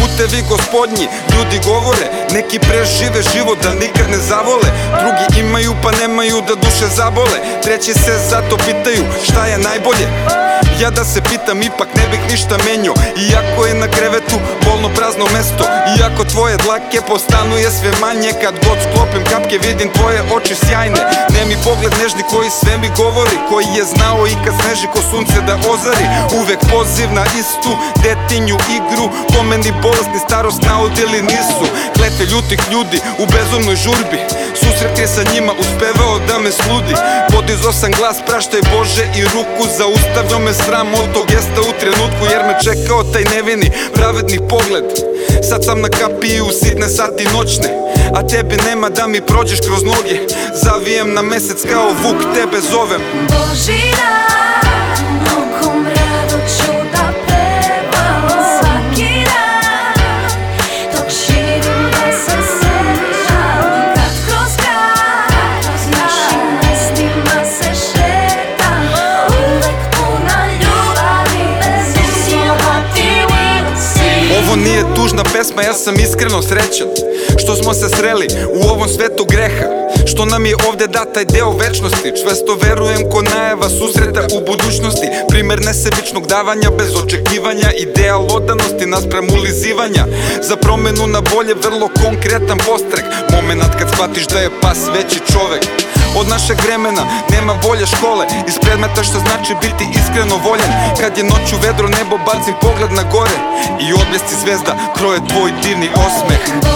putevi gospodnji. Ljudi govore, neki prežive život da nikad ne zavole. Drugi imaju pa nemaju da duše zabole. Treći se zato pitaju šta je najbolje ja da se pitam ipak ne bih ništa menio. Iako je na krevetu bolno prazno mesto Iako tvoje dlake postanuje sve manje Kad god sklopim kapke vidim tvoje oči sjajne. Nemi pogled nežni koji sve mi govori Koji je znao i kad sneži ko sunce da ozari. Uvek poziv na istu detinju igru Po meni bolesni starost naudili nisu Klete ljutih ljudi u bezumnoj žurbi. Susret je sa njima uspevao da me sludi. Podizo sam glas praštaj Bože i ruku Zaustavio me sram od tog gesta u trenutku Jer me čekao taj nevini pravedni pogled. Sad sam na kapiji u sitne sati noćne A tebi nema da mi prođeš kroz noge. Zavijem na mesec kao vuk tebe zovem. Boži Ovo nije tužna pesma, ja sam iskreno srećan Što smo se sreli u ovom svetu greha Što nam je ovde dat taj deo večnosti. Čvesto verujem ko najava susreta u budućnosti. Primer nesebičnog davanja bez očekivanja Ideal odanosti naspram ulizivanja. Za promenu na bolje vrlo konkretan postrek. Momenat kad shvatiš da je pas veći čovek od našeg vremena nema bolje škole. Iz predmeta što znači biti iskreno voljen. Kad je noću vedro nebo bacim pogled na gore. I odbljesci zvezda kroje tvoj divni osmeh